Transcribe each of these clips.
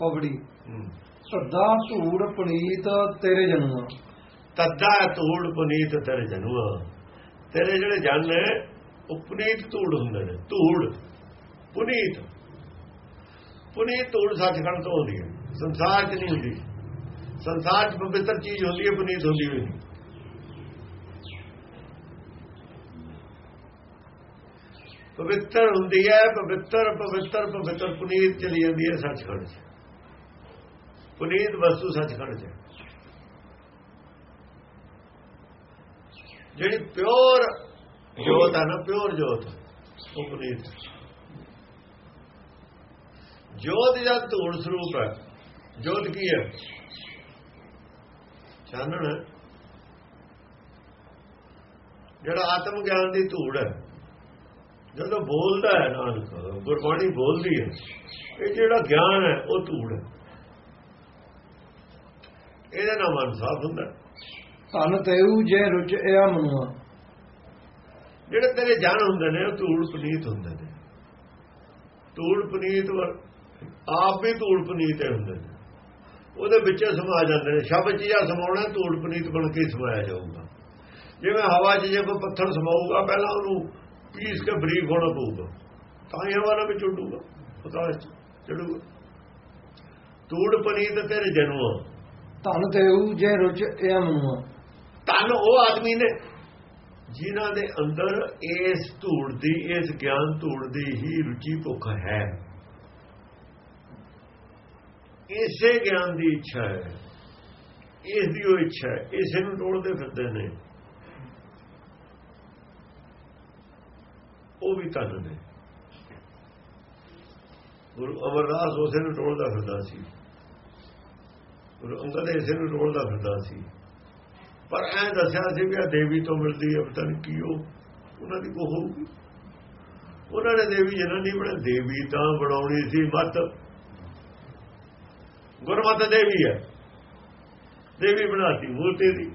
ਪਵੜੀ। ਸਦਾ ਧੂੜ ਪਨੀਤ ਤੇਰੇ ਜਨੂਆ। ਤੱਦਾ ਧੂੜ ਪੁਨੀਤ ਤੇਰੇ ਜਨੂਆ। ਤੇਰੇ ਜਿਹੜੇ ਜਨ ਨੇ ਉਹ ਪੁਨੀਤ ਧੂੜ ਹੁੰਦੇ ਨੇ। ਧੂੜ ਪੁਨੀਤ। ਪੁਨੀਤ ਧੂੜ ਸੱਚਖੰਡ ਤੋਂ ਹੁੰਦੀ ਹੈ। ਸੰਸਾਰ 'ਚ ਨਹੀਂ ਹੁੰਦੀ। ਸੰਸਾਰ 'ਚ ਪਵਿੱਤਰ ਚੀਜ਼ ਹੁੰਦੀ ਹੈ ਪੁਨੀਤ ਹੁੰਦੀ ਹੋਈ ਨਹੀਂ। ਪਵਿੱਤਰ ਹੁੰਦੀ ਹੈ ਪਵਿੱਤਰ ਪਵਿੱਤਰ ਪਵਿੱਤਰ ਪੁਨੀਤ ਚਲੀ ਜਾਂਦੀ ਹੈ ਸੱਚਖੰਡ 'ਚ। ਪੁਨੀਤ ਵਸਤੂ ਸੱਚਖੰਡ 'ਚ। ਜਿਹੜੀ ਪਿਓਰ ਜੋਤ ਹੈ ਨਾ, ਪਿਓਰ ਜੋਤ, ਉਹ ਪੁਨੀਤ ਜੋਤ ਦਾ ਧੂੜ ਸਰੂਪ ਹੈ ਜੋਤ ਕੀ ਹੈ ਚਾਨਣ। ਜਿਹੜਾ ਆਤਮ ਗਿਆਨ ਦੀ ਧੂੜ ਹੈ ਜਦੋਂ ਬੋਲਦਾ ਹੈ ਨਾਨਕ, ਗੁਰਬਾਣੀ ਬੋਲਦੀ ਹੈ, ਇਹ ਜਿਹੜਾ ਗਿਆਨ ਹੈ, ਉਹ ਧੂੜ ਹੈ ਇਹਦੇ ਨਾਲ ਮਨ ਸਾਫ਼ ਹੁੰਦਾ। ਧਨ ਤੇਊ ਜੇ ਰੁਚਿਆ ਮਨੁਆ। ਜਿਹੜੇ ਤੇਰੇ ਜਨ ਹੁੰਦੇ ਨੇ ਉਹ ਧੂੜ ਪਨੀਤ ਹੁੰਦੇ ਨੇ। ਧੂੜ ਪਨੀਤ ਵਰ- ਆਪ ਵੀ ਧੂੜ ਪਨੀਤ ਹੀ ਹੁੰਦੇ ਨੇ। ਉਹਦੇ ਵਿੱਚ ਸਮਾ ਜਾਂਦੇ ਨੇ। ਸ਼ਬਦ ਚੀਜ਼ਾਂ ਸਮਾਉਣਾ ਧੂੜ ਪਨੀਤ ਬਣ ਕੇ ਸਮਾਇਆ ਜਾਊਗਾ। ਜਿਵੇਂ ਹਵਾ 'ਚ ਜੇ ਕੋਈ ਪੱਥਰ ਸਮਾਊਗਾ ਪਹਿਲਾਂ ਉਹਨੂੰ ਪੀਸ ਕੇ ਬਰੀਕ ਹੋਣਾ ਪਊਗਾ। ਤਾਂ ਹੀ ਹਵਾ ਨਾਲ ਵਿੱਚ ਉੱਡੂਗਾ 'ਚ ਚੜੂਗਾ। ਧੂੜ ਪਨੀਤ ਤੇਰੇ ਜਨਮ ਧਨ ਤੇਊ ਜੇ ਇਹ ਮਨੁਆ ਤਨ ਉਹ ਆਦਮੀ ਨੇ ਜਿਨ੍ਹਾਂ ਦੇ ਅੰਦਰ ਇਸ ਧੂੜ ਦੀ, ਇਸ ਗਿਆਨ ਧੂੜ ਦੀ ਹੀ ਰੁਚੀ ਭੁੱਖ ਹੈ। ਇਸੇ ਗਿਆਨ ਦੀ ਇੱਛਾ ਹੈ। ਇਸ ਦੀ ਉਹ ਇੱਛਾ ਹੈ। ਇਸੇ ਨੂੰ ਟੋੜਦੇ ਫਿਰਦੇ ਨੇ। ਉਹ ਵੀ ਤਨ ਨੇ। ਗੁਰੂ ਅਮਰਦਾਸ ਉਸੇ ਨੂੰ ਟੋੜਦਾ ਫਿਰਦਾ ਸੀ। ਗੁਰੂ ਅੰਗਦ ਇਸੇ ਨੂੰ ਟੋੜਦਾ ਫਿਰਦਾ ਸੀ। ਪਰ ਐ ਦੱਸਿਆ ਸੀ ਵੀ ਆ ਦੇਵੀ ਤੋਂ ਮਿਲਦੀ ਹੈ ਪਤਾ ਨਹੀਂ ਕੀ ਉਹ, ਉਹਨਾਂ ਦੀ ਕੋ ਹੋਊਗੀ। ਉਹਨਾਂ ਨੇ ਦੇਵੀ ਜਨਾਂ ਨਹੀਂ ਬਣਾ ਦੇਵੀ ਤਾਂ ਬਣਾਉਣੀ ਸੀ ਮਤ। ਗੁਰਮਤ ਦੇਵੀ ਹੈ ਦੇਵੀ ਬਣਾਤੀ, ਮੂਰਤੀ ਦੀ।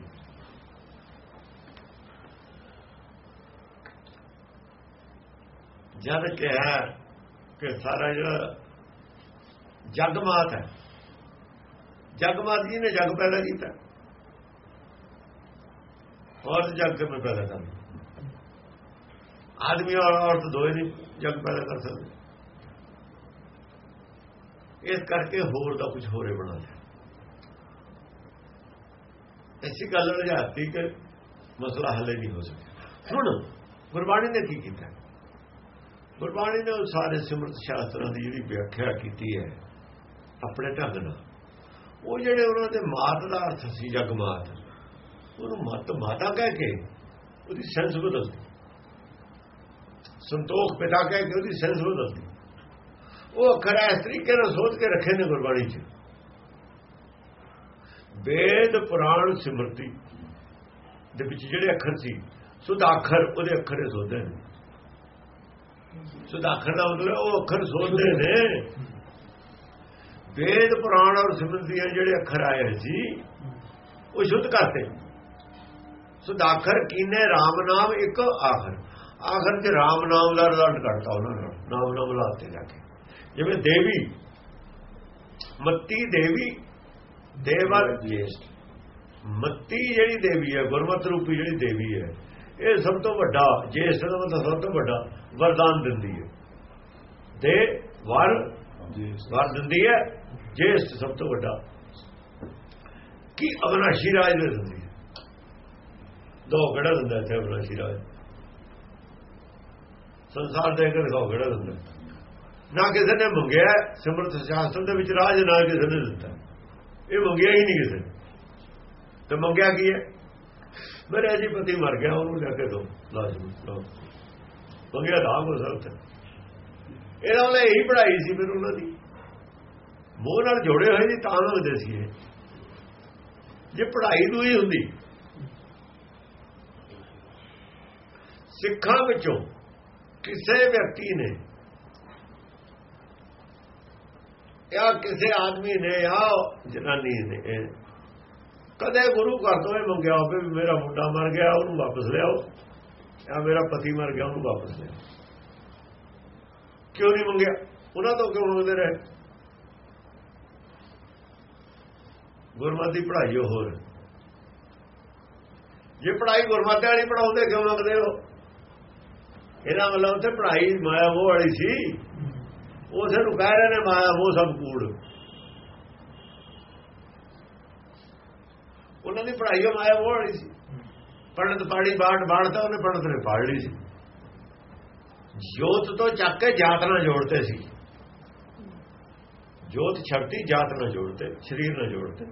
ਜਦ ਕਿਹਾ ਕਿ ਸਾਰਾ ਜਿਹੜਾ ਜਗਮਾਤ ਹੈ ਜਗਮਾਤ ਜੀ ਨੇ ਜਗ ਪੈਦਾ ਕੀਤਾ। ਔਰਤ ਜਗ ਕਿਵੇਂ ਪੈਦਾ ਕਰ ਆਦਮੀ ਔਰ ਔਰਤ ਦੋਏ ਨਹੀਂ ਜਗ ਪੈਦਾ ਕਰ ਸਕਦੇ। ਇਸ ਕਰਕੇ ਹੋਰ ਦਾ ਕੁਝ ਹੋਰੇ ਬਣਾ ਲਿਆ। ਐਸੀ ਗੱਲ ਰਜਾਤੀ ਕਿ ਮਸਲਾ ਹੱਲ ਨਹੀਂ ਹੋ ਸਕਿਆ। ਹੁਣ ਗੁਰਬਾਣੀ ਨੇ ਕੀ ਕੀਤਾ? ਗੁਰਬਾਣੀ ਨੇ ਉਹ ਸਾਰੇ ਸਿਮਰਤ ਸ਼ਾਸਤਰਾਂ ਦੀ ਜਿਹੜੀ ਵਿਆਖਿਆ ਕੀਤੀ ਹੈ, ਆਪਣੇ ਢੰਗ ਨਾਲ ਉਹ ਜਿਹੜੇ ਉਹਨਾਂ ਦੇ ਮਾਤ ਦਾ ਅਰਥ ਸੀ ਜਗਮਾਤ ਉਹਨੂੰ ਮਤ ਮਾਤਾ ਕਹਿ ਕੇ ਉਹਦੀ ਸੈਂਸ ਬਦਲਦੀ। ਸੰਤੋਖ ਪਿਤਾ ਕਹਿ ਕੇ ਉਹਦੀ ਸੈਂਸ ਬਦਲਦੀ। ਉਹ ਅੱਖਰ ਇਸ ਤਰੀਕੇ ਨਾਲ ਸੋਚ ਕੇ ਰੱਖੇ ਨੇ ਗੁਰਬਾਣੀ 'ਚ। ਵੇਦ, ਪੁਰਾਣ, ਸਿਮਰਤੀ ਦੇ ਵਿੱਚ ਜਿਹੜੇ ਅੱਖਰ ਸੀ ਸੁਦਾਖਰ ਉਹਦੇ ਅੱਖਰੇ ਸੋਧਦੇ ਨੇ। ਸੁਦਾਖਰ ਦਾ ਮਤਲਬ ਉਹ ਅੱਖਰ ਸੋਧਦੇ ਨੇ। ਵੇਦ ਪੁਰਾਣ ਔਰ ਸਿਮਰਤੀਆਂ ਜਿਹੜੇ ਅੱਖਰ ਆਏ ਸੀ ਉਹ ਸ਼ੁੱਧ ਕਰਤੇ। ਸੁਦਾਖਰ ਕੀਨੇ RAM ਨਾਮ ਇੱਕ ਆਖਰ। ਆਖਰ ਤੇ RAM ਨਾਮ ਦਾ ਰਿਜ਼ਲਟ ਕੱਢਤਾ ਉਹਨਾਂ ਨੇ ਨਾਮ ਨਾਮ ਲਾਤੇ ਜਾ ਕੇ। ਜਿਵੇਂ ਦੇਵੀ ਮੱਤੀ ਦੇਵੀ ਦੇਵਰ ਜੇਸ਼ਟ। ਮੱਤੀ ਜਿਹੜੀ ਦੇਵੀ ਹੈ ਗੁਰਮਤ ਰੂਪੀ ਜਿਹੜੀ ਦੇਵੀ ਹੈ ਇਹ ਸਭ ਤੋਂ ਵੱਡਾ ਜੇਸ਼ਟ ਦਾ ਮਤਲਬ ਸਭ ਤੋਂ ਵੱਡਾ ਵਰਦਾਨ ਦਿੰਦੀ ਹੈ। ਦੇ ਵਰ ਵਰ ਦਿੰਦੀ ਹੈ। ਜੇਸ਼ਟ ਸਭ ਤੋਂ ਵੱਡਾ ਕੀ ਅਵਨਾਸ਼ੀ ਰਾਜ ਦੇ ਦਿੰਦੀ ਹੈ? ਦੋ ਕਿਹੜਾ ਦਿੰਦਾ ਇੱਥੇ ਅਵਨਾਸ਼ੀ ਰਾਜ ਸੰਸਾਰ ਦੇ ਕੇ ਦਿਖਾਓ ਕਿਹੜਾ ਦਿੰਦਾ। ਨਾ ਕਿਸੇ ਨੇ ਮੰਗਿਆ ਸਿਮਰਤ ਸ਼ਾਸਤਰ ਦੇ ਵਿੱਚ ਰਾਜ, ਨਾ ਕਿਸੇ ਨੇ ਦਿੱਤਾ। ਇਹ ਮੰਗਿਆ ਹੀ ਨਹੀਂ ਕਿਸੇ ਨੇ। ਤੇ ਮੰਗਿਆ ਕੀ ਹੈ? ਮੇਰੇ ਜੀ ਪਤੀ ਮਰ ਗਿਆ, ਉਹਨੂੰ ਲੈ ਕੇ ਦੋ। ਲਾਜ਼ਮੀ ਮੰਗਿਆ ਦਾ ਹੋ ਸਕਦਾ ਇਹਨਾਂ ਨੇ ਇਹੀ ਪੜਾਈ ਸੀ ਫਿਰ ਉਹਨਾਂ ਦੀ। ਮੋਹ ਨਾਲ ਜੋੜੇ ਹੋਏ ਜੀ, ਤਾਂ ਲੱਗਦੇ ਸੀ ਜੇ ਪੜ੍ਹਾਈ ਨੂੰ ਹੀ ਹੁੰਦੀ। ਸਿੱਖਾਂ ਵਿੱਚੋਂ ਕਿਸੇ ਵਿਅਕਤੀ ਨੇ ਜਾਂ ਕਿਸੇ ਆਦਮੀ ਨੇ ਜਾਂ ਜਨਾਨੀ ਨੇ ਕਦੇ ਗੁਰੂ ਘਰ ਤੋਂ ਇਹ ਮੰਗਿਆ ਹੋਵੇ ਵੀ ਮੇਰਾ ਮੁੰਡਾ ਮਰ ਗਿਆ, ਉਹਨੂੰ ਵਾਪਸ ਲਿਆਓ। ਜਾਂ ਮੇਰਾ ਪਤੀ ਮਰ ਗਿਆ, ਉਹਨੂੰ ਵਾਪਸ ਲਿਆਓ। ਕਿਉਂ ਨਹੀਂ ਮੰਗਿਆ? ਉਹਨਾਂ ਤੋਂ ਕਿਉਂ ਮੰਗਦੇ ਰਹੇ? ਗੁਰਮਤਿ ਦੀ ਪੜ੍ਹਾਈ ਉਹ ਹੋਰ। ਜੇ ਪੜ੍ਹਾਈ ਗੁਰਮਤਿ ਵਾਲੀ ਪੜਾਉਂਦੇ ਕਿਉਂ ਮੰਗਦੇ ਹੋ? ਇਹਦਾ ਮਤਲਬ ਉੱਥੇ ਪੜ੍ਹਾਈ ਮਾਇਆ ਉਹ ਵਾਲੀ ਸੀ। ਉਸੇ ਨੂੰ ਕਹਿ ਰਹੇ ਨੇ, ਮਾਇਆ ਉਹ ਸਭ ਕੂੜ। ਉਹਨਾਂ ਦੀ ਪੜ੍ਹਾਈ ਉਹ ਮਾਇਆ ਉਹ ਵਾਲੀ ਸੀ। ਪੰਡਤ ਪਾੜੀ ਬਾੜ ਬਾੜਦਾ ਉਹਨੇ ਪੰਡਤ ਨੇ ਪਾੜ ਲਈ ਸੀ। ਜੋਤ ਤੋਂ ਚੱਕ ਕੇ ਜਾਤ ਨਾਲ ਜੋੜਦੇ ਸੀ। ਜੋਤ ਛੱਡਤੀ, ਜਾਤ ਨਾਲ ਜੋੜਦੇ ਸਰੀਰ ਨਾਲ ਜੋੜਦੇ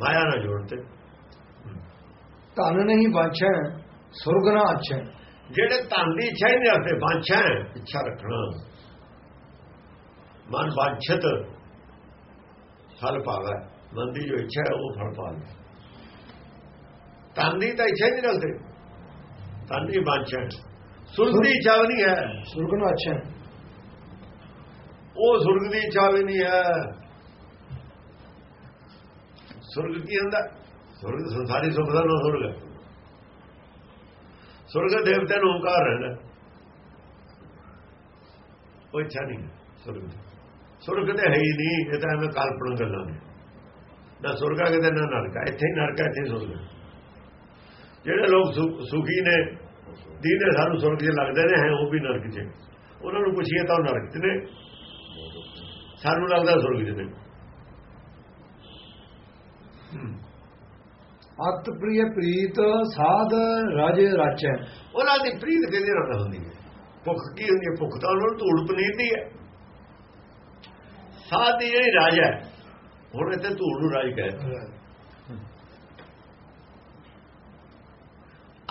ਮਾਇਆ ਨਾਲ ਜੋੜਦੇ ਧਨ ਨਹੀਂ ਬਾਛੈ ਸੁਰਗ ਨਾ ਅੱਛੈ ਜਿਹੜੇ ਧਨ ਦੀ ਇੱਛਾ ਹੀ ਨਹੀਂ ਰੱਖਦੇ ਬਾਂਛਾ ਹੈ, ਇੱਛਾ ਰੱਖਣਾ। ਮਨ ਬਾਂਛਤ ਫਲ ਪਾਵੇ ਮਨ ਦੀ ਜੋ ਇੱਛਾ ਹੈ ਉਹ ਫਲ ਪਾਵੇ ਧਨ ਦੀ ਤਾਂ ਇੱਛਾ ਹੀ ਨਹੀਂ ਰੱਖਦੇ। ਧਨ ਦੀ ਬਾਂਛਾ ਹੈ। ਸੁਰਗ ਦੀ ਇੱਛਾ ਨਹੀਂ ਹੈ। ਸੁਰਗ ਨਾ ਅੱਛੈ ਉਹ ਸੁਰਗ ਦੀ ਇੱਛਾ ਵੀ ਨਹੀਂ ਹੈ। ਸੁਰਗ ਕੀ ਹੁੰਦਾ? ਸੁਰਗ ਸੰਸਾਰੀ ਸੁਖ ਦਾ ਨਾਮ ਸੁਰਗ ਹੈ। ਸੁਰਗ ਦੇਵਤੇ ਨੂੰ ਓੰਕਾਰ ਰਹਿੰਦਾ ਉਹ ਇੱਛਾ ਨਹੀਂ ਸੁਰਗ ਸੁਰਗ ਤੇ ਹੈ ਹੀ ਨਹੀਂ, ਇਹ ਤਾਂ ਐਵੇਂ ਕਲਪਨਾ ਗੱਲਾਂ ਨੇ। ਨਾ ਸੁਰਗਾ ਕਿਤੇ, ਨਾ ਨਰਕਾ ਇੱਥੇ ਹੀ ਨਰਕਾ ਇੱਥੇ ਸੁਰਗ ਹੈ। ਜਿਹੜੇ ਲੋਕ ਸੁ- ਸੁਖੀ ਨੇ, ਦੀਨੇ ਸਾਨੂੰ ਸੁਰਗ 'ਚ ਲੱਗਦੇ ਨੇ, ਹੈ ਉਹ ਵੀ ਨਰਕ 'ਚ ਉਹਨਾਂ ਨੂੰ ਪੁੱਛੀਏ ਤਾਂ ਉਹ ਨਰਕ 'ਚ ਨੇ। ਸਾਨੂੰ ਲੱਗਦਾ ਸੁਰਗ 'ਚ ਨੇ। ਅਤ ਪ੍ਰਿਯ ਪ੍ਰੀਤ ਸਾਧ ਰਾਜ ਰਾਚੈ। ਉਹਨਾਂ ਦੀ ਪ੍ਰੀਤ ਕਿਹਦੇ ਨਾਲ ਹੁੰਦੀ ਹੈ? ਭੁੱਖ ਕੀ ਹੁੰਦੀ ਹੈ? ਭੁੱਖ ਤਾਂ ਉਹਨਾਂ ਨੂੰ ਧੂੜ ਪਨੀਰ ਦੀ ਹੈ। ਸਾਧ ਦੀ ਜਿਹੜੀ ਰਾਜਾ ਹੈ ਹੁਣ ਇੱਥੇ ਧੂੜ ਨੂੰ ਰਾਜ ਕਹਿੰਦੇ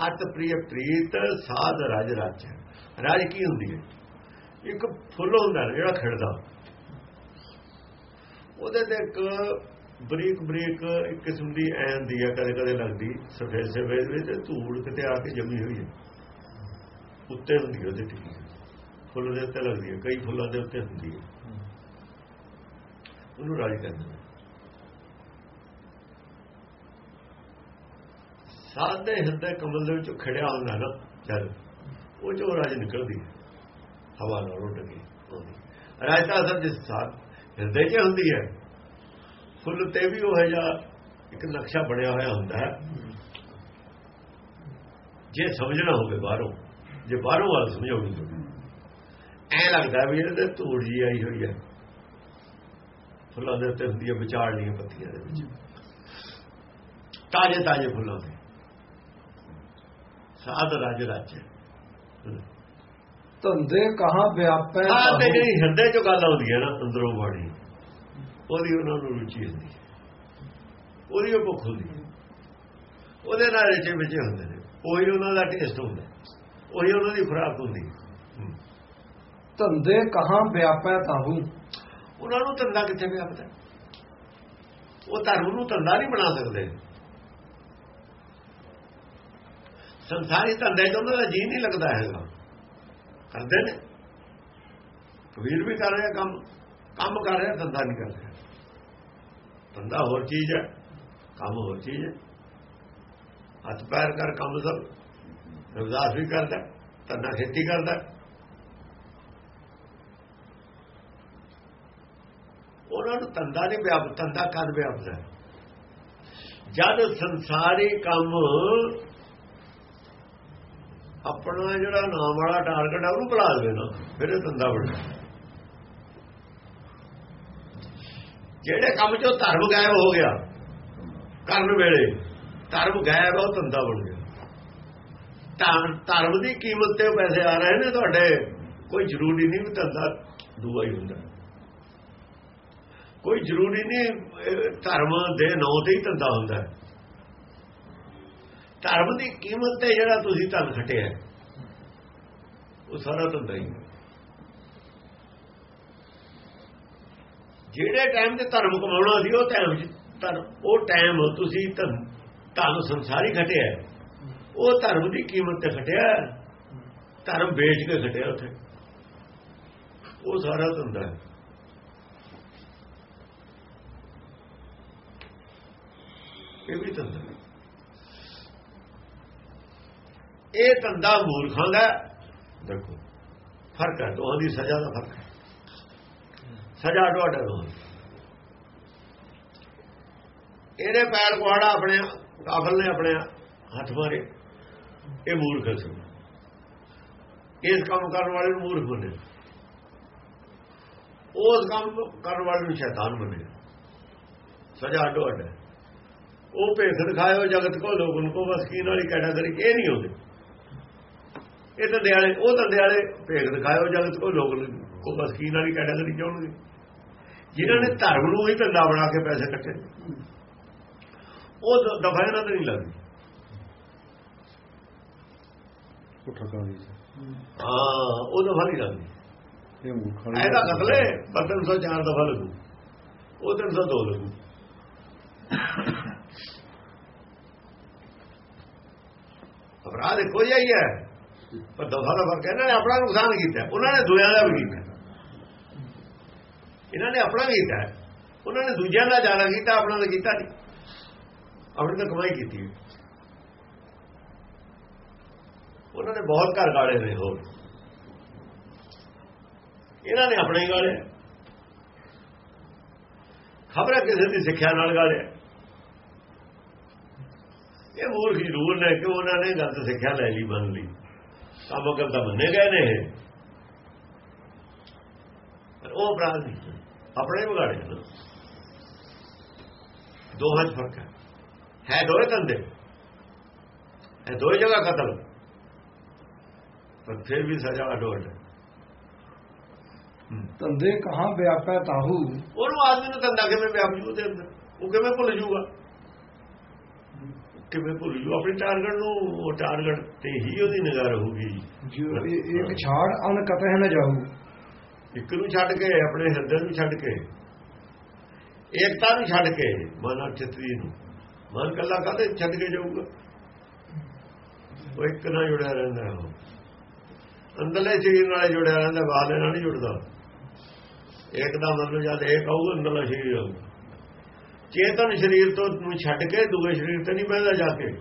ਅਤ ਪ੍ਰਿਯ ਪ੍ਰੀਤ ਸਾਧ ਰਾਜ ਰਾਜਾ ਰਾਜ ਕੀ ਹੁੰਦੀ ਹੈ? ਇੱਕ ਫੁੱਲ ਹੁੰਦਾ ਜਿਹੜਾ ਖਿੜਦਾ। ਉਹਦੇ ਤੇ ਇੱਕ ਬਰੀਕ ਬਰੀਕ ਇੱਕ ਕਿਸਮ ਦੀ ਐ ਹੁੰਦੀ ਹੈ ਕਦੇ ਕਦੇ ਲੱਗਦੀ, ਸਫੇਦ ਸਫੇਦ ਵਿੱਚ ਧੂੜ ਕਿਤੇ ਆ ਕੇ ਜੰਮੀ ਹੋਈ ਹੈ। ਉੱਤੇ ਹੁੰਦੀ ਹੈ ਉਹਦੇ ਟਿੱਕੀ ਫੁੱਲ ਦੇ ਉੱਤੇ ਲੱਗਦੀ ਹੈ, ਕਈ ਫੁੱਲਾਂ ਦੇ ਉੱਤੇ ਹੁੰਦੀ ਹੈ। ਉਹਨੂੰ ਰਾਜ ਕਹਿੰਦੇ ਨੇ। ਸਾਦੇ ਹਿਰਦੇ ਕਮਲ ਦੇ ਵਿੱਚੋਂ ਖੜਿਆ ਹੁੰਦਾ ਨਾ, ਜਦ ਉਹ ਜੋ ਰਾਜ ਨਿਕਲਦੀ ਹੈ। ਹਵਾ ਨਾਲ ਉੱਡ ਕੇ ਰਾਜ ਤਾਂ ਅਸਲ ਜਿਸ ਸਾਥ ਹਿਰਦੇ 'ਚ ਹੁੰਦੀ ਹੈ ਫੁੱਲ ਤੇ ਵੀ ਉਹ ਹੈ ਜਾਂ ਇੱਕ ਨਕਸ਼ਾ ਬਣਿਆ ਹੋਇਆ ਹੁੰਦਾ ਹੈ। ਜੇ ਸਮਝਣਾ ਹੋਵੇ ਬਾਹਰੋਂ ਜੇ ਬਾਹਰੋਂ ਵਾਲ ਸਮਝਾਉਣੀ ਹੋਵੇ ਐ ਲੱਗਦਾ ਵੀ ਇਹਦੇ ਤੇ ਧੂੜ ਜੀ ਆਈ ਹੋਈ ਹੈ। ਫੁੱਲਾਂ ਦੇ ਉੱਤੇ ਹੁੰਦੀ ਹੈ ਵਿਚਾਰਨੀਆਂ ਪੱਤੀਆਂ ਦੇ ਵਿੱਚ। ਤਾਜ਼ੇ ਤਾਜ਼ੇ ਫੁੱਲਾਂ ਦੇ। ਸਾਧ ਰਾਜ ਰਾਜੇ ਧੰਦੇ ਕਹਾਂ ਵਿਆਪੈ ਦੇ ਤਾਹੂ। ਜਿਹੜੀ ਹਿਰਦੇ ਚੋਂ ਗੱਲ ਆਉਂਦੀ ਹੈ ਨਾ ਅੰਦਰੋਂ ਬਾਣੀ। ਉਹਦੀ ਉਹਨਾਂ ਨੂੰ ਰੁਚੀ ਹੁੰਦੀ ਉਹਦੀ ਉਹ ਭੁੱਖ ਹੁੰਦੀ ਉਹਦੇ ਨਾਲ ਰਚੇ ਵਿੱਚ ਹੁੰਦੇ ਨੇ। ਉਹੀ ਉਹਨਾਂ ਦਾ ਟੇਸਟ ਹੁੰਦਾ ਉਹੀ ਉਹਨਾਂ ਦੀ ਖੁਰਾਕ ਹੁੰਦੀ। ਧੰਦੇ ਕਹਾਂ ਵਿਆਪੈ ਤਾਹੂ? ਉਹਨਾਂ ਨੂੰ ਧੰਦਾ ਕਿੱਥੇ ਵਿਆਪਦਾ? ਉਹ ਧਰਮ ਨੂੰ ਧੰਦਾ ਨਹੀਂ ਬਣਾ ਸਕਦੇ। ਸੰਸਾਰੀ ਧੰਦੇ 'ਚ ਉਹਨਾਂ ਦਾ ਜੀ ਨਹੀਂ ਲੱਗਦਾ ਹੈਗਾ। ਕਰਦੇ ਨੇ। ਕਬੀਰ ਵੀ ਕਰ ਰਿਹਾ ਕੰਮ। ਕੰਮ ਕਰ ਰਿਹਾ, ਧੰਦਾ ਨਹੀਂ ਕਰ ਰਿਹਾ। ਧੰਦਾ ਹੋਰ ਚੀਜ਼ ਹੈ, ਕੰਮ ਹੋਰ ਚੀਜ਼ ਹੈ। ਹੱਥ ਪੈਰ ਕਰ ਕੰਮ ਸਭ। ਰਵਿਦਾਸ ਵੀ ਕਰਦਾ, ਧੰਦਾ ਖੇਤੀ ਕਰਦਾ। ਉਹਨਾਂ ਨੂੰ ਧੰਦਾ ਨਹੀਂ ਵਿਆਪ ਧੰਦਾ ਕਰ ਵਿਆਪਦਾ ਜਦ ਸੰਸਾਰੀ ਕੰਮ ਆਪਣਾ ਜਿਹੜਾ ਨਾਮ ਵਾਲਾ ਟਾਰਗੇਟ ਹੈ, ਉਹਨੂੰ ਭੁਲਾ ਦੇਣਾ ਫਿਰ ਇਹ ਧੰਦਾ ਬਣਦਾ। ਜਿਹੜੇ ਕੰਮ ਚੋਂ ਧਰਮ ਗਾਇਬ ਹੋ ਗਿਆ, ਕਰਨ ਵੇਲੇ ਧਰਮ ਗਾਇਬ ਉਹ ਧੰਦਾ ਬਣ ਗਿਆ। ਧਰਮ ਦੀ ਕੀਮਤ ਤੇ ਪੈਸੇ ਆ ਰਹੇ ਨੇ, ਤੁਹਾਡੇ ਕੋਈ ਜ਼ਰੂਰੀ ਨਹੀਂ ਵੀ ਧੰਦਾ ਦੂਆ ਹੀ ਹੁੰਦਾ। ਕੋਈ ਜ਼ਰੂਰੀ ਨਹੀਂ ਧਰਮ ਦੇ ਨਾਂ ਤੇ ਹੀ ਧੰਦਾ ਹੁੰਦਾ। ਧਰਮ ਦੀ ਕੀਮਤ ਤੇ ਜਿਹੜਾ ਤੁਸੀਂ ਧਨ ਖਟਿਆ, ਉਹ ਸਾਰਾ ਧੰਦਾ ਹੀ ਹੈ। ਜਿਹੜੇ ਟਾਈਮ ਤੇ ਧਰਮ ਕਮਾਉਣਾ ਸੀ, ਉਹ ਟਾਈਮ 'ਚ ਧਰਮ, ਉਹ ਟਾਈਮ ਤੁਸੀਂ ਧਨ ਸੰਸਾਰੀ ਖਟਿਆ ਉਹ ਧਰਮ ਦੀ ਕੀਮਤ ਤੇ ਖਟਿਆ ਧਰਮ ਵੇਚ ਕੇ ਖਟਿਆ ਉੱਥੇ। ਉਹ ਸਾਰਾ ਧੰਦਾ ਹੈ। ਇਹ ਵੀ ਧੰਦਾ ਇਹ ਧੰਦਾ ਮੂਰਖਾਂ ਦਾ ਹੈ। ਦੇਖੋ, ਫ਼ਰਕ ਹੈ, ਦੋਹਾਂ ਦੀ ਸਜ਼ਾ ਦਾ ਫ਼ਰਕ ਹੈ। ਸਜ਼ਾ ਤੁਹਾਡੇ ਦੋਹਾਂ ਦੀ। ਇਹਦੇ ਪੈਰ ਕੁਹਾੜਾ ਆਪਣੇ ਕਾਫਲ ਨੇ ਆਪਣੇ ਹੱਥ ਮਾਰੇ। ਇਹ ਮੂਰਖ ਸੀ ਇਸ ਕੰਮ ਕਰਨ ਵਾਲੇ ਨੂੰ ਮੂਰਖ ਬਣੇ। ਉਸ ਕੰਮ ਕਰਨ ਵਾਲੇ ਨੂੰ ਸ਼ੈਤਾਨ ਬਣੇ। ਸਜ਼ਾ ਅੱਡੋ ਉਹ ਭੇਖ ਦਿਖਾਇਓ ਜਗਤ ਕੋ, ਲੋਗਨ ਕੋ ਮਸਕੀਨ ਵਾਲੀ ਕੈਟਾਗਰੀ ਇਹ ਨਹੀਂ ਹੁੰਦੇ। ਇਹ ਤਾਂ ਦਿਆਲੇ ਉਹ ਤਾਂ ਦਿਆਲੇ ਭੇਖ ਦਿਖਾਇਓ ਜਗਤ ਕੋ, ਲੋਗਨ ਕੋ ਮਸਕੀਨ ਵਾਲੀ ਕੈਟਾਗਰੀ ਚਾਹੁੰਦੇ ਜਿਨ੍ਹਾਂ ਨੇ ਧਰਮ ਨੂੰ ਹੀ ਧੰਦਾ ਬਣਾ ਕੇ ਪੈਸੇ ਇਕੱਠੇ ਉਹ ਦਫਾ ਇਹਨਾਂ ਤੇ ਨਹੀਂ ਲੱਗਦੀ। ਹਾਂ ਉਹ ਦਫਾ ਨਹੀਂ ਲੱਗਦੀ। ਇਹ ਮੂਰਖਾਂ ਦੀ ਐਦਾ ਕਤਲੇ ਬਦਨ ਸੌ ਚਾਰ ਦਫਾ ਲੱਗੂ। ਉਹ 302 ਲੱਗੂ। ਅਪਰਾਧ ਕੋਈ ਹੀ ਹੈ। ਪਰ ਦਫਾ ਦਾ ਫ਼ਰਕ ਹੈ। ਨੇ ਆਪਣਾ ਨੁਕਸਾਨ ਕੀਤਾ। ਉਹਨਾਂ ਨੇ ਦੂਜਿਆਂ ਦਾ ਵੀ ਕੀਤਾ। ਇਹਨਾਂ ਨੇ ਆਪਣਾ ਕੀਤਾ ਉਹਨਾਂ ਨੇ ਦੂਜਿਆਂ ਦਾ ਜਾਣਾ ਕੀਤਾ ਆਪਣਾ ਤਾਂ ਕੀਤਾ ਨਹੀਂ। ਆਪਣੀ ਤਾਂ ਕਮਾਈ ਕੀਤੀ ਉਹਨਾਂ ਨੇ ਬਹੁਤ ਘਰ ਗਾਲੇ ਨੇ ਹੋਰ। ਇਹਨਾਂ ਨੇ ਆਪਣੇ ਹੀ ਗਾਲੇ ਖਬਰ ਹੈ ਕਿਸੇ ਦੀ ਸਿੱਖਿਆ ਨਾਲ ਗਾਲੇ ਇਹ ਮੂਰਖ ਜ਼ਰੂਰ ਨੇ ਕਿ ਉਹਨਾਂ ਨੇ ਗਲਤ ਸਿੱਖਿਆ ਲੈ ਲਈ, ਮੰਨ ਲਈ। ਕੰਮ ਕਰਦਾ ਮੰਨੇ ਗਏ ਨੇ ਪਰ ਉਹ ਅਪਰਾਧ ਨਹੀਂ ਆਪਣੇ ਵਿਗਾੜੇ ਨੇ ਦੋਹਾਂ 'ਚ ਫ਼ਰਕ ਹੈ। ਹੈ ਦੋਏ ਧੰਦੇ ਹੈ ਦੋਏ ਜਗ੍ਹਾ ਕਤਲ। ਪਰ ਫਿਰ ਵੀ ਸਜ਼ਾ ਅਡੋਟ ਹੈ। ਧੰਦੇ ਕਹਾਂ ਵਿਆਪੈ ਤਾਹੂ? ਉਹਨੂੰ ਆਦਮੀ ਨੂੰ ਧੰਦਾ ਕਿਵੇਂ ਵਿਆਪ ਜੂ ਉਹਦੇ ਅੰਦਰ? ਉਹ ਕਿਵੇਂ ਭੁੱਲ ਜੂਗਾ? ਕਿਵੇਂ ਭੁੱਲ ਜੂ? ਆਪਣੀ ਟਾਰਗੇਟ ਨੂੰ ਉਹ ਟਾਰਗੇਟ ਤੇ ਹੀ ਉਹਦੀ ਨਿਗਾਹ ਰਹੂਗੀ। ਜੋ ਇਹ ਇੱਕ ਛਾੜ ਅਨ ਕਤਹਿ ਨ ਜਾਊ। ਇੱਕ ਨੂੰ ਛੱਡ ਕੇ ਆਪਣੇ ਹਿਰਦੇ ਨੂੰ ਛੱਡ ਕੇ ਏਕਤਾ ਨੂੰ ਛੱਡ ਕੇ ਮਨ ਚਿਤਰੀ ਨੂੰ। ਮਨ ਕੱਲਾ ਕਾਹਦੇ ਛੱਡ ਕੇ ਜਾਊਗਾ? ਉਹ ਇੱਕ ਨਾਲ ਜੁੜਿਆ ਰਹਿੰਦਾ ਉਹ। ਅੰਦਰਲੇ ਸਰੀਰ ਨਾਲ ਜੁੜਿਆ ਰਹਿੰਦਾ ਬਾਹਰਲੇ ਨਾਲ ਨਹੀਂ ਜੁੜਦਾ। ਇੱਕ ਦਾ ਮਤਲਬ ਜਦ ਇੱਕ ਆਊਗਾ ਅੰਦਰਲਾ ਸਰੀਰ ਆਊਗਾ। ਚੇਤਨ ਸਰੀਰ ਤੋਂ ਨੂੰ ਛੱਡ ਕੇ ਦੂਏ ਸਰੀਰ ਤੇ ਨਹੀਂ ਬਹਿਦਾ ਜਾ ਕੇ।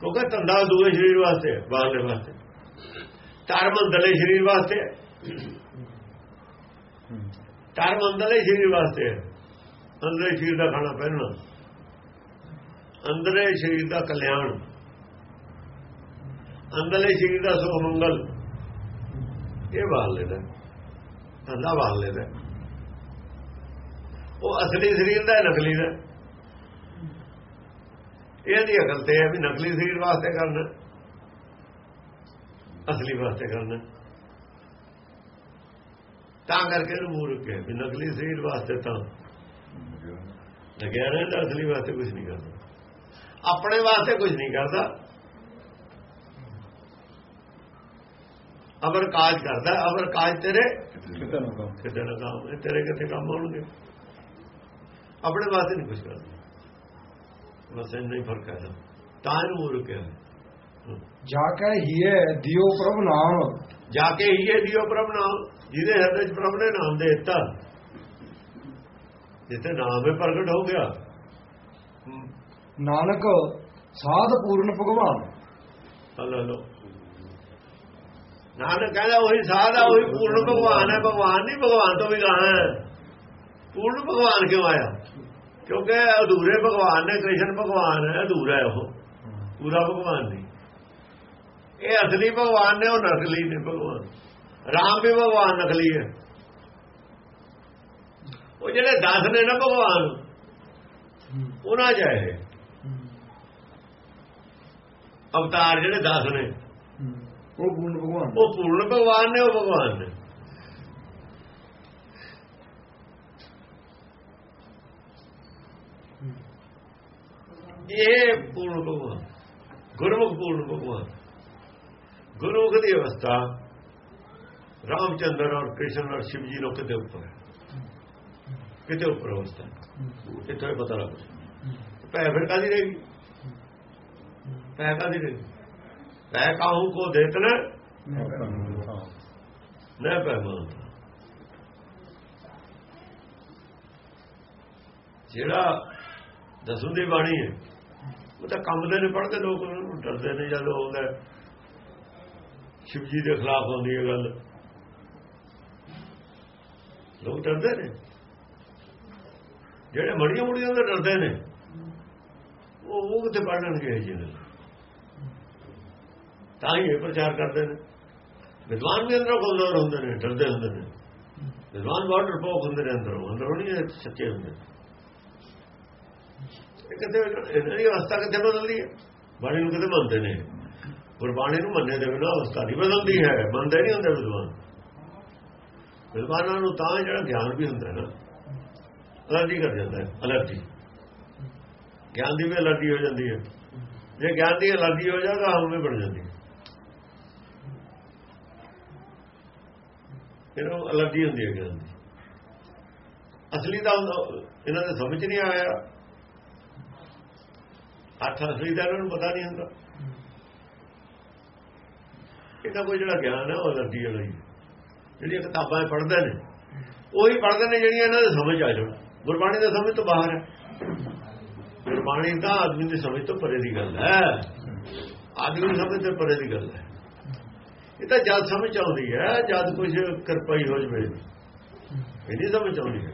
ਕਿਉਂਕਿ ਧੰਦਾ ਦੂਏ ਸਰੀਰ ਵਾਸਤੇ ਬਾਹਰਲੇ ਵਾਸਤੇ। ਧਰਮ ਅੰਦਰਲੇ ਸਰੀਰ ਵਾਸਤੇ। ਹੈ। ਅੰਦਰਲੇ ਸਰੀਰ ਵਾਸਤੇ ਹੈ। ਅੰਦਰਲੇ ਸਰੀਰ ਦਾ ਖਾਣਾ ਪਹਿਨਣਾ। ਅੰਦਰਲੇ ਸਰੀਰ ਦਾ ਕਲਿਆਣ। ਅੰਦਰਲੇ ਸਰੀਰ ਦਾ ਸੁਖ ਮੰਗਲ। ਇਹ ਬਾਲ ਲੈਦਾ ਅੰਦਾ ਬਾਲ ਲੈਦਾ ਉਹ ਅਸਲੀ ਸਰੀਰ ਦਾ ਨਕਲੀ ਦਾ ਇਹਦੀ ਅਕਲ ਤੇ ਹੈ ਵੀ ਨਕਲੀ ਸਰੀਰ ਵਾਸਤੇ ਕਰਨਾ ਅਸਲੀ ਵਾਸਤੇ ਕਰਨਾ ਤਾਂ ਕਰਕੇ ਇਹਨੂੰ ਮੂਰਖ ਹੈ ਵੀ ਨਕਲੀ ਸਰੀਰ ਵਾਸਤੇ ਤਾਂ। ਲੱਗਿਆ ਰਹਿੰਦਾ ਅਸਲੀ ਵਾਸਤੇ ਕੁਝ ਨਹੀਂ ਕਰਦਾ। ਆਪਣੇ ਵਾਸਤੇ ਕੁਝ ਨਹੀਂ ਕਰਦਾ। ਅਮਰ ਕਾਜ ਕਰਦਾ ਅਮਰ ਕਾਜ ਤੇਰੇ ਕਿਤੇ ਨਾ ਕੰਮ। ਕਿਤੇ ਨਾ ਕੰਮ ਇਹ ਤੇਰੇ ਕਿਤੇ ਕੰਮ ਆਉਣਗੇ? ਆਪਣੇ ਵਾਸਤੇ ਨਹੀਂ ਕੁਝ ਕਰਦਾ। ਬਸ ਇੰਨਾ ਹੀ ਫ਼ਰਕ ਹੈ ਤਾਂ ਇਹਨੂੰ ਮੂਰਖ ਹੈ ਜਾ ਕੇ ਹੀਏ ਦਿਓ ਪ੍ਰਭ ਨਾਮ। ਜਾ ਕੇ ਹੀ ਇਹ ਦਿਓ ਪ੍ਰਭ ਨਾਮ। ਜਿਹਦੇ ਹਿਰਦੇ ਚ ਪ੍ਰਭ ਨੇ ਨਾਮ ਦੇ ਦਿੱਤਾ। ਜਿੱਥੇ ਨਾਮ ਹੀ ਪ੍ਰਗਟ ਹੋ ਗਿਆ। ਨਾਨਕ ਸਾਧ ਪੂਰਨ ਭਗਵਾਨ। ਹਲੋ ਹਲੋ ਨਾਨਕ ਕਹਿੰਦਾ ਉਹੀ ਸਾਧ ਆ ਉਹੀ ਪੂਰਨ ਭਗਵਾਨ ਹੈ। ਭਗਵਾਨ ਨਹੀਂ ਭਗਵਾਨ ਤੋਂ ਵੀ ਗਾਹਾਂ ਹੈ। ਪੂਰਨ ਭਗਵਾਨ ਕਿਉਂ ਆਇਆ? ਕਿਉਂਕਿ ਅਧੂਰੇ ਭਗਵਾਨ ਨੇ ਕ੍ਰਿਸ਼ਨ ਭਗਵਾਨ ਹੈ ਅਧੂਰਾ ਹੈ ਉਹ। ਪੂਰਾ ਭਗਵਾਨ ਨਹੀਂ। ਇਹ ਅਸਲੀ ਭਗਵਾਨ ਨੇ ਉਹ ਨਕਲੀ ਨੇ ਭਗਵਾਨ। ਰਾਮ ਵੀ ਭਗਵਾਨ ਨਕਲੀ ਹੈ। ਉਹ ਜਿਹੜੇ 10 ਨੇ ਨਾ ਭਗਵਾਨ ਉਹਨਾਂ ਜਾਏ ਅਵਤਾਰ ਜਿਹੜੇ 10 ਨੇ ਉਹ ਪੂਰਨ ਭਗਵਾਨ। ਉਹ ਪੂਰਨ ਭਗਵਾਨ ਨੇ ਉਹ ਭਗਵਾਨ ਨੇ। ਇਹ ਪੂਰਨ ਭਗਵਾਨ ਗੁਰਮੁਖ ਪੂਰਨ ਭਗਵਾਨ। ਗੁਰਮੁਖ ਦੀ ਅਵਸਥਾ ਰਾਮਚੰਦਰ ਔਰ ਕ੍ਰਿਸ਼ਨ ਔਰ ਸ਼ਿਵ ਜੀ ਲੋਕ ਕਿਤੇ ਉੱਪਰ ਹੈ? ਕਿਤੇ ਉੱਪਰ ਅਵਸਥਾ ਇੱਥੇ ਹੀ ਪਤਾ ਲੱਗ ਪੈ ਫਿਰ ਕਾਦੀ ਰਹੇਗੀ ਪੈ ਕਾਦੀ ਰਹੇਗੀ ਪੈ ਕਾਹੂ ਕੋ ਦੇਤਨਾ ਹਾਂ ਨਾ ਪੈਮਾਨ ਜਿਹੜਾ ਦਸੂ ਦੀ ਬਾਣੀ ਹੈ, ਉਹ ਤਾਂ ਕੰਮਦੇ ਨੇ, ਪੜ੍ਹਦੇ ਲੋਕ, ਡਰਦੇ ਨੇ ਜਦੋਂ ਆਉਂਦਾ ਸ਼ਿਵ ਜੀ ਦੇ ਖਿਲਾਫ ਹੁੰਦੀ ਹੈ ਗੱਲ। ਲੋਕ ਡਰਦੇ ਨੇ। ਜਿਹੜੇ ਮੜੀਆਂ ਮੁੜੀਆਂ ਤੋਂ ਡਰਦੇ ਨੇ। ਉਹ ਉਹ ਕਿਤੇ ਪੜਨਗੇ ਜੀ ਨੇ ਤਾਂ ਹੀ ਇਹ ਪ੍ਰਚਾਰ ਕਰਦੇ ਨੇ। ਵਿਦਵਾਨ ਵੀ ਅੰਦਰੋਂ ਕਮਜ਼ੋਰ ਹੁੰਦੇ ਨੇ, ਡਰਦੇ ਹੁੰਦੇ ਨੇ। ਵਿਦਵਾਨ ਬਾਰਡਰ ਡਰਪੋਕ ਹੁੰਦੇ ਨੇ ਅੰਦਰੋਂ। ਅੰਦਰੋਂ ਨਹੀਂ ਇਹ ਸੱਚੇ ਹੁੰਦੇ। ਇਹ ਕਿਤੇ ਇਹਨਾਂ ਦੀ ਅਵਸਥਾ ਕਿੱਥੇ ਬਦਲਦੀ ਹੈ? ਬਾਣੀ ਨੂੰ ਕਿਤੇ ਮੰਨਦੇ ਨੇ? ਗੁਰਬਾਣੀ ਨੂੰ ਮੰਨੇ ਦੇ ਬਿਨਾਂ ਅਵਸਥਾ ਨਹੀਂ ਬਦਲਦੀ ਹੈ। ਮੰਨਦੇ ਨਹੀਂ ਹੁੰਦੇ ਵਿਦਵਾਨ। ਵਿਦਵਾਨਾਂ ਨੂੰ ਤਾਂ ਜਿਹੜਾ ਗਿਆਨ ਵੀ ਹੁੰਦਾ ਨਾ, ਅਲਰਜੀ ਕਰ ਜਾਂਦਾ ਹੈ, ਅਲਰਜੀ। ਗਿਆਨ ਦੀ ਵੀ ਅਲਰਜੀ ਹੋ ਜਾਂਦੀ ਹੈ। ਜੇ ਗਿਆਨ ਦੀ ਅਲਰਜੀ ਹੋ ਜਾਗਾ ਹਮ ਵੀ ਬਣ ਜਾਂਦੀ ਹੈ। ਇਹਨਾਂ ਨੂੰ ਅਲਰਜੀ ਹੁੰਦੀ ਹੈ ਗਿਆਨ ਦੀ। ਅਸਲੀ ਤਾਂ ਇਹਨਾਂ ਦੇ ਸਮਝ ਨਹੀਂ ਆਇਆ। ਅਰਥ ਅਸਲੀ ਦਾ ਇਹਨਾਂ ਨੂੰ ਪਤਾ ਨਹੀਂ ਹੁੰਦਾ। ਇਹਦਾ ਕੋਈ ਜਿਹੜਾ ਗਿਆਨ ਹੈ ਉਹ ਅਲਰਜੀ ਵਾਲਾ ਹੀ ਹੈ। ਜਿਹੜੀਆਂ ਕਿਤਾਬਾਂ ਪੜ੍ਹਦੇ ਨੇ, ਉਹੀ ਪੜ੍ਹਦੇ ਨੇ ਜਿਹੜੀਆਂ ਇਹਨਾਂ ਦੇ ਸਮਝ ਆ ਜਾਣ। ਗੁਰਬਾਣੀ ਦਾ ਸਮਝ ਤੋਂ ਬਾਹਰ ਹੈ। ਗੁਰਬਾਣੀ ਤਾਂ ਆਦਮੀ ਦੀ ਸਮਝ ਤੋਂ ਪਰੇ ਦੀ ਗੱਲ ਹੈ। ਆਦਮੀ ਦੀ ਸਮਝ ਤੋਂ ਪਰੇ ਦੀ ਗੱਲ ਹੈ। ਇਹ ਤਾਂ ਜਦ ਸਮਝ ਆਉਂਦੀ ਹੈ, ਜਦ ਕੁਝ ਕਿਰਪਾਈ ਹੋ ਜਵੇ। ਇਹ ਨਹੀਂ ਸਮਝ ਆਉਂਦੀ। ਹੈ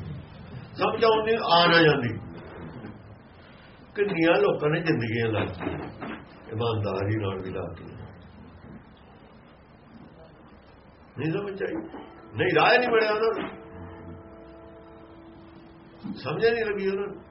ਸਮਝ ਆਉਂਦੀ, ਆ ਨਾ ਜਾਂਦੀ। ਕਿੰਨੀਆਂ ਲੋਕਾਂ ਨੇ ਜ਼ਿੰਦਗੀਆਂ ਲਾਤੀਆਂ। ਇਮਾਨਦਾਰੀ ਨਾਲ ਵੀ ਲਾਤੀਆਂ। ਨਹੀਂ ਸਮਝ ਆਈ। ਨਹੀਂ ਰਾਹ ਨਹੀਂ ਬਣਿਆ ਉਹਨਾਂ ਨੂੰ। ਸਮਝ ਨਹੀਂ ਲੱਗੀ ਉਹਨਾਂ ਨੂੰ।